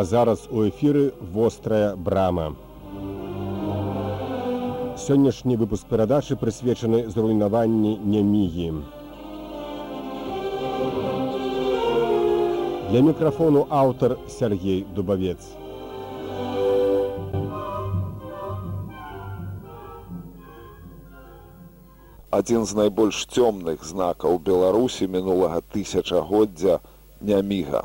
А зараз у эфіры вострая брама. Сённяшні выпуск перадачы прысвечаны зруйнаванні нямігі. Для мікрафону аўтар Сергей Дубавец. Адзін з найбольш цёмных знакаў Беларусі мінулага тысячагоддзя няміга.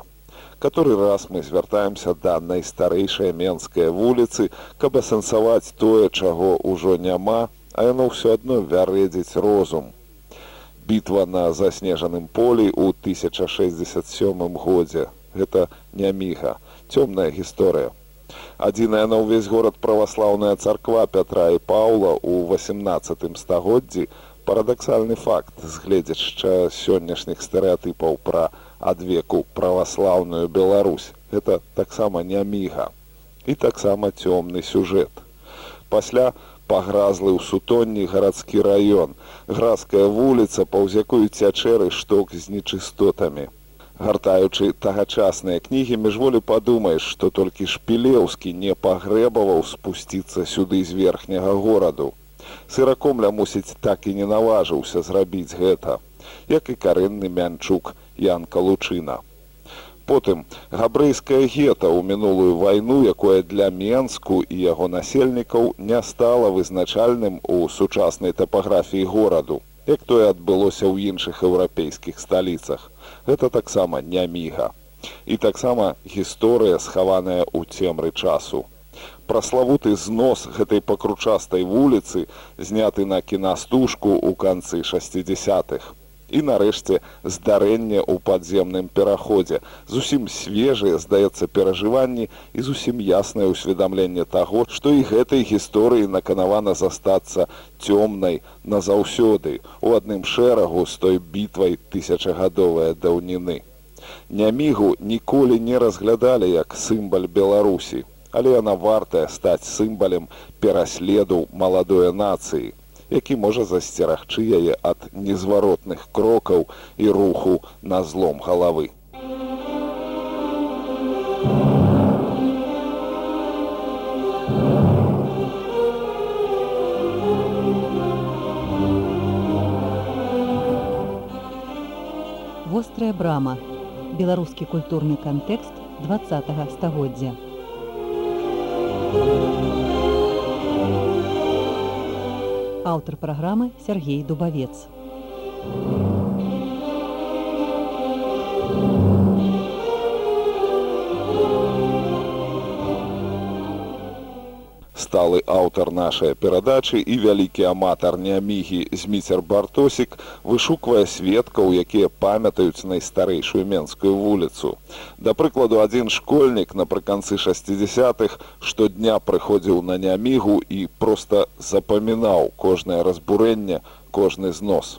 Каторы раз мы звяртаемся да найстарэйшай менскай вуліцы, каб асэнсаваць тое, чаго ўжо няма, а яно ўсё адно вярэдзіць розум. Бітва на заснежаным полі ў 1067 годзе. Гэта няміга, цёмная гісторыя. Адзіная на ўвесь горад праваслаўная царква Пятра і Паўла ў 18 стагоддзі парадаксальны факт, згледзячы сённяшніх стэеатыпаў пра адвеку праваслаўную Беларусь. Гэта таксама не міга і таксама цёмны сюжэт. Пасля пагразлы ў сутонні гарадскі раён, градская вуліца, паўз якую цячэры шток з нечыстотамі. Гартаючы тагачасныя кнігі міжволі падумаеш, што толькі шпілеўскі не пагрэбаваў спусціцца сюды з верхняга гораду. Сыракомля мусіць так і не наважыўся зрабіць гэта, як і карэнны мянчук Янка Лучына. Потым габрэйская гета ў мінулую вайну, якое для Менску і яго насельнікаў не стала вызначальным у сучаснай тапаграфіі гораду, як тое адбылося ў іншых еўрапейскіх сталіцах. Гэта таксама не міга. І таксама гісторыя, схаваная ў цемры часу. Праславуты знос гэтай пакручастай вуліцы зняты на кінастужку ў канцы 60-х і нарэшце здарэнне ў падземным пераходзе. Зусім свежыя здаецца перажыванні і зусім яснае ўсведамленне таго што і гэтай гісторыі наканавана застацца цёмнай назаўсёды у адным шэрагу з той бітвай тысячагадовая даўніны. Нямігу ніколі не разглядалі як сімбаль беларусі але яна вартая стаць сімбалем пераследу маладой нацыі які можа засцерагчы яе ад незваротных крокаў і руху на злом галавы. Вострая брама. Беларускі культурны кантэкст 20 стагоддзя. Аўтар праграмы Сергей Дубавец. Сталы аўтар нашай перадачы і вялікі аматар неамігі зміцер бартосік вышуквае сведкаў якія памятаюць найстарэйшую менскую вуліцу. Да прыкладу адзін школьнік напрыканцы 60-х штодня прыходзіў на неамігу і проста запамінаў кожнае разбурэнне кожны знос.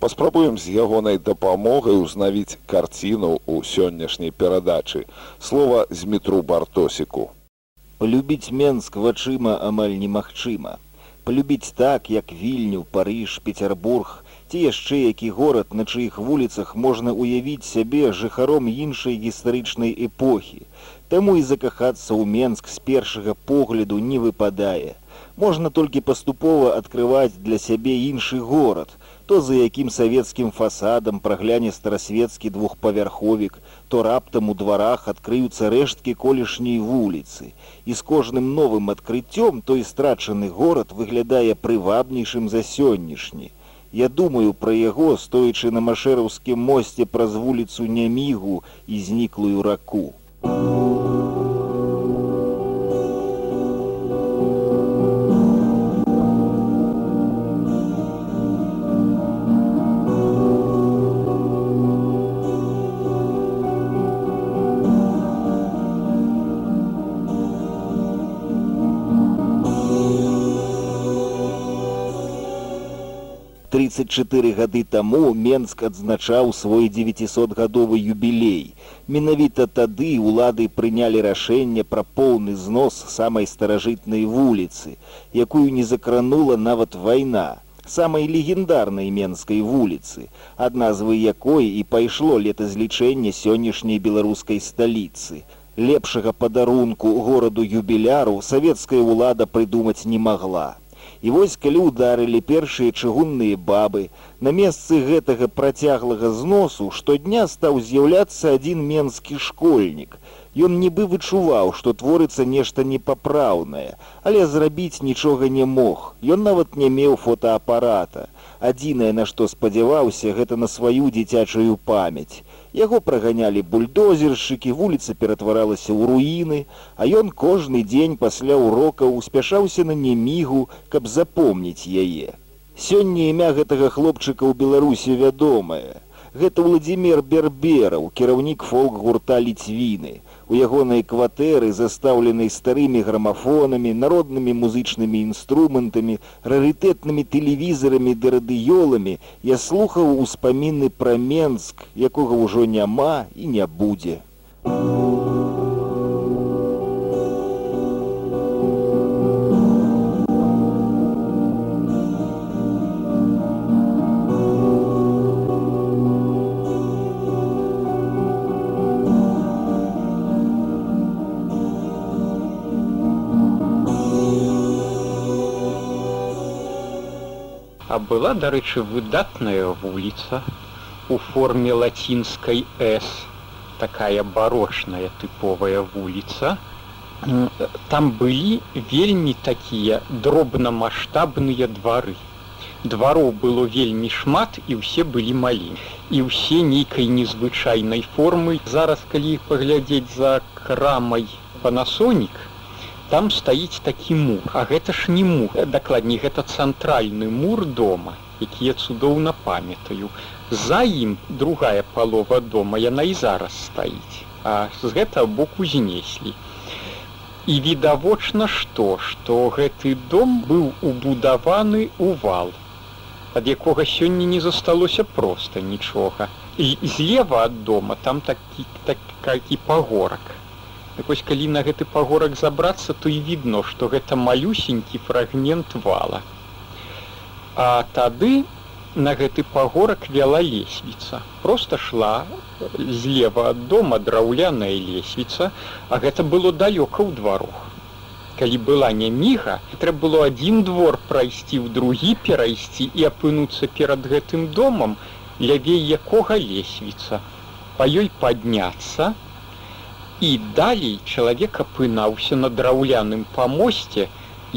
Паспрабуем з ягонай дапамогай узнавіць карціну ў сённяшняй перадачы. Слова змітру бартосіку Полюбіць Менск вачыма амаль немагчыма. Полюбіць так, як вільню, Парыж, Петербург, ці яшчэ які горад, на чыіх вуліцах можна ўявіць сябе жыхаром іншай гістарычнай эпохі. Таму і закахацца ў Менск з першага погляду не выпадае. Можна толькі паступова адкрываць для сябе іншы горад, то за якім савецкім фасадам прагляне старасветскі двухпавярховік, то раптам у дварах адкрыюцца рэшткі колішняй вуліцы. І з кожным новым адкрыццём той страчаны горад выглядае прывабнейшым за сённяшні. Я думаю пра яго, стоячы на машэраўскім мосце праз вуліцу нямігу і зніклую раку. Thank you. 34 гады таму Менск адзначаў свой 900гадовы юбілей. Менавіта тады ўлады прынялі рашэнне пра поўны знос самай старажытнай вуліцы, якую не закранула нават вайна самай легендарнай менскай вуліцы, ад назвы якой і пайшло летазлічэнне сённяшняй беларускай сталіцы. Лепшага падарунку гораду юбіляру савецкая ўлада прыдумаць не магла. І вось калі ўдарылі першыя чыгунныя бабы, на месцы гэтага працяглага зносу штодня стаў з'яўляцца адзін менскі школьнік. Ён нібы вычуваў, што творыцца нешта непапраўнае, але зрабіць нічога не мог. Ён нават не меў фотоапарата. Адзінае, на што спадзяваўся, гэта на сваю дзіцячую памяць. Яго праганялі бульдозершыкі, вуліца ператваралася ў руіны, а ён кожны дзень пасля урокаў успяшаўся на немігу, каб запомніць яе. Сёння імя гэтага хлопчыка ў Беларусі вядомае. Гэта Владзімир Бербераў, кіраўнік фолк-гурта ліцвіны у ягонай кватэры застаўленай старымі грамафонамі народнымі музычнымі інструментамі рарытэтнымі тэлевізарамі ды радыёламі я слухаў успаміны пра менск якога ўжо няма і не будзе. у А была, дарэчы, выдатная вуліца у форме лацінскай С, такая барочная тыповая вуліца. Там былі вельмі такія дробнамасштабныя двары. Двароў было вельмі шмат і ўсе былі малі. І ўсе нейкай незвычайнай формы. Зараз калі паглядзець за крамай панасонік, там стаіць такі мур а гэта ж не мур дакладней гэта цэнтральны мур дома які я цудоўна памятаю. За ім другая палова дома яна і зараз стаіць а з гэтага боку знеслі. І відавочна што што гэты дом быў убудаваны ў вал ад якога сёння не засталося проста нічога. І злева ад дома там такі так, такі пагорак Так вось калі на гэты пагорак забрацца, то і відно, што гэта малюсенькі фрагмент вала. А тады на гэты пагорак вяла лесвіца. Проста шла злева ад дома драўляная лесвіца, а гэта было далёка ў дварох. Калі была не міга, трэба было адзін двор прайсці ў другі перайсці і апынуцца перад гэтым домам, лявей якога лесвіца. Па ёй падняцца, І далей чалавек апынаўся на драўляным памосце,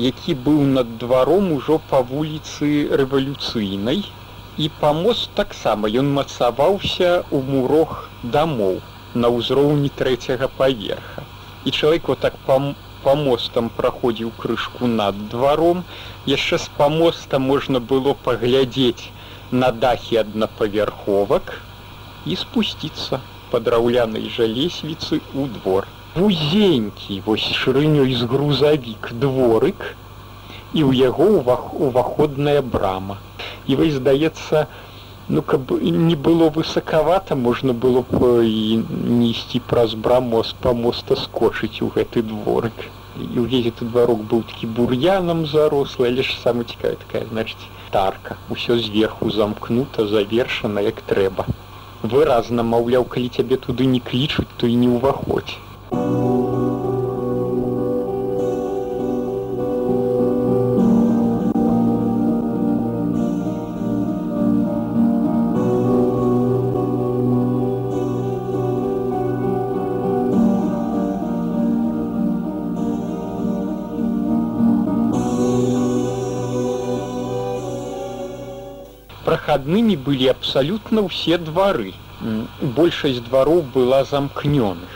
які быў над дваром ужо па вуліцы рэвалюцыйнай. І памост таксама ён мацаваўся ў мурох дамоў на ўзроўні трэцяга паверха. І чалавек вот так пам памостам праходзіў крышку над дваром. яшчэ з памоста можна было паглядзець на дахі аднапавярховак і спусціцца па драўлянай жа лесвіцы ў двор. Вузенькі вось шырынёй з грузавік дворык і ў яго уваходная брама. І вось здаецца, ну каб не было высакавата, можна было б і несці праз браму з памоста скочыць у гэты дворык. І ўвесь гэты дварок быў такі бур'янам зарослы, але ж самы цікавая такая значыць тарка. Усё зверху замкнута, завершана як трэба выразна маўляў калі цябе туды не клічуць то і не ўваходзь прахаднымі былі абсалютна ўсе двары. Большасць двароў была замкнёных.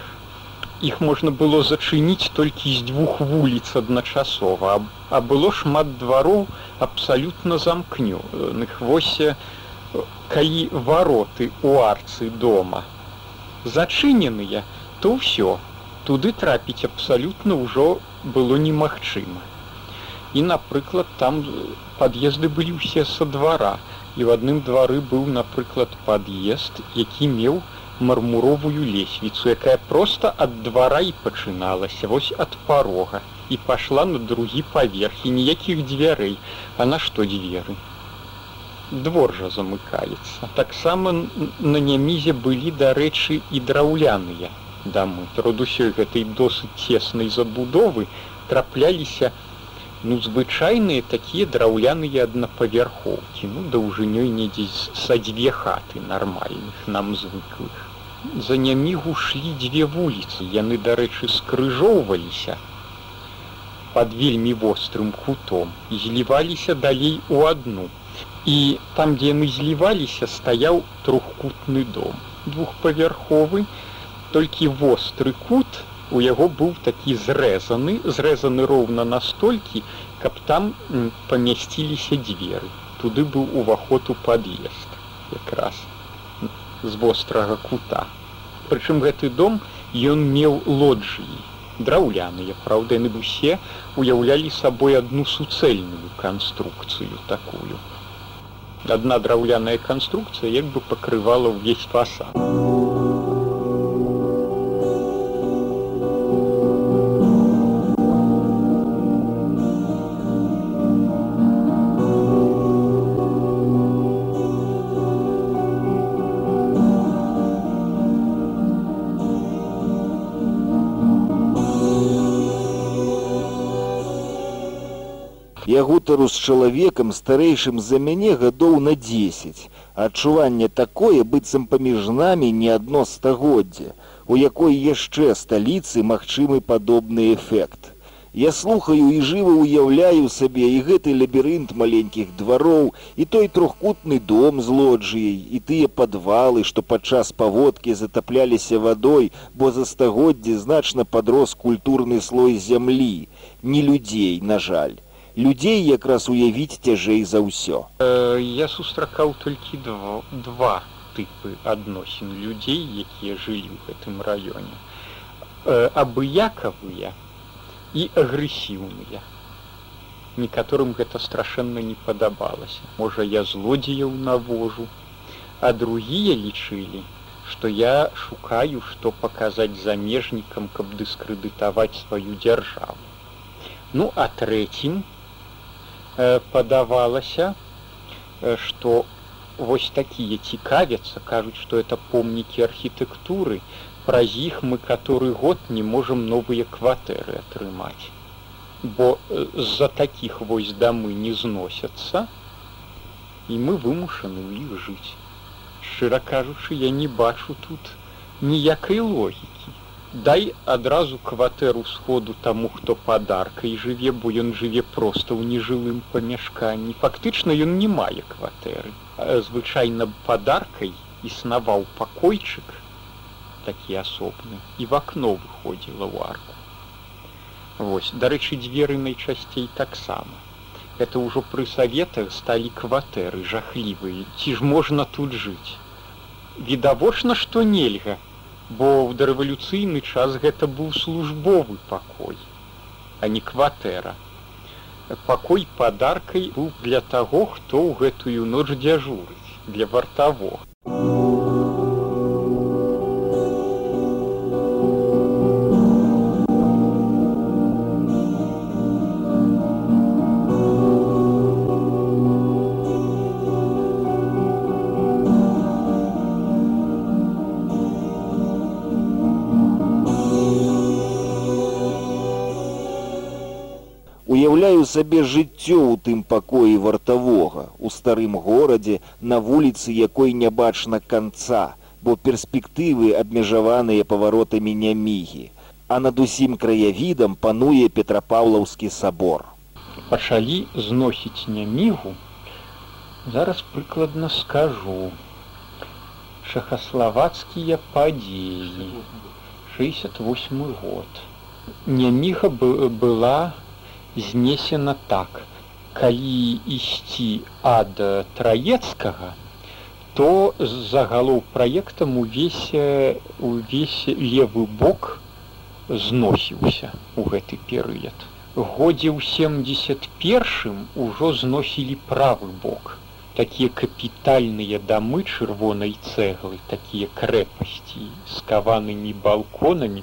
Іх можна было зачыніць толькі з дзвюх вуліц адначасова, а было шмат двароў абсалютна замкнёных. Восе калі вароты у арцы дома зачыненыя, то ўсё. Туды трапіць абсалютна ўжо было немагчыма. І, напрыклад, там пад'езды былі ўсе са двара і ў адным двары быў напрыклад пад'езд які меў мармуровую лесвіцу якая проста ад двара і пачыналася вось ад парога і пайшла на другі паверх і ніякіх дзвярэй. А на што дзверы? Двор жа замыкаецца. Таксама на нямізе былі дарэчы і драўляныя дамы. Род усёй гэтай досыць цеснай забудовы трапляліся ну звычайныя такія драўляныя аднапавярхоўкі. Ну даўжынёй недзе са дзве хаты нармальных нам звыклых. За нямігу шлі дзве вуліцы. Яны дарэчы скрыжоўваліся под вельмі вострым кутом і зліваліся далей у адну. І там дзе яны зліваліся стаяў трохкутны дом. Двухпавярховы толькі востры кут у яго быў такі зрэзаны зрэзаны роўна настолькі каб там памясціліся дзверы. Туды быў уваход у пад'езд якраз з вострага кута. Прычым гэты дом ён меў лоджыі драўляныя праўда яны усе уяўлялі сабой адну суцэльную канструкцыю такую. Адна драўляная канструкцыя як бы пакрывала ўвесь фасад гутару з чалавекам старэйшым за мяне гадоў на 10. Адчуванне такое быццам паміж намі не адно стагоддзя, у якой яшчэ сталіцы магчымы падобны эфект. Я слухаю і жыва ўяўляю сабе і гэты лабірынт маленькіх двароў, і той трохкутны дом з лоджыяй, і тыя падвалы, што падчас паводкі затапляліся вадой, бо за стагоддзі значна падрос культурны слой зямлі, не людзей, на жаль людзей якраз уявіць цяжэй за ўсё. Э, я сустракаў толькі два, два тыпы адносін людзей, якія жылі ў гэтым раёне. Э, абыякавыя і агрэсіўныя. Некаторым гэта страшэнна не падабалася. Можа, я злодзеяў навожу, а другія лічылі, што я шукаю, што паказаць замежнікам, каб дыскрэдытаваць сваю дзяржаву. Ну а трэцім падавалася что вось такія цікавяцца кажуць что это помнікі архітэктуры праз іх мы который год не можем новыя кватэры атрымаць бо з-за таких вось дамы не зносяцца і мы вымушаны ў іх жыць шчыра кажучы я не бачу тут ніякай логікі дай адразу кватэру сходу таму хто падаркай жыве бо ён жыве проста ў нежылым памяшканні. Фактычна ён не мае кватэры. Звычайна падаркай існаваў пакойчык такі асобны і в акно выходзіла ў арку. Вось дарэчы дзверы найчасцей таксама. Это ўжо пры саветах сталі кватэры жахлівыя. Ці ж можна тут жыць? Відавочна што нельга бо ў дарэвалюцыйны час гэта быў службовы пакой, а не кватэра. Пакой падаркай быў для таго, хто ў гэтую ноч дзяжурыць для вартавога. Сабе жыццё ў тым пакоі вартавога у старым горадзе на вуліцы якой не бачна канца бо перспектывы абмежаваныя паваротамі нямігі. А над усім краявідам пануе петрапаўлаўскі сабор. Пачалі зносіць нямігу. Зараз прыкладна скажу. Чахаславацкія падзеі 68 год. Няміга была знесена так. Калі ісці ад траецкага, то загалоў праектам увесь увесь левы бок зносіўся ў гэты перыяд. Годзе ў 71 ужо зносілі правы бок. Такія капітальныя дамы чырвонай цэглы, такія крэпасці з каванымі балконамі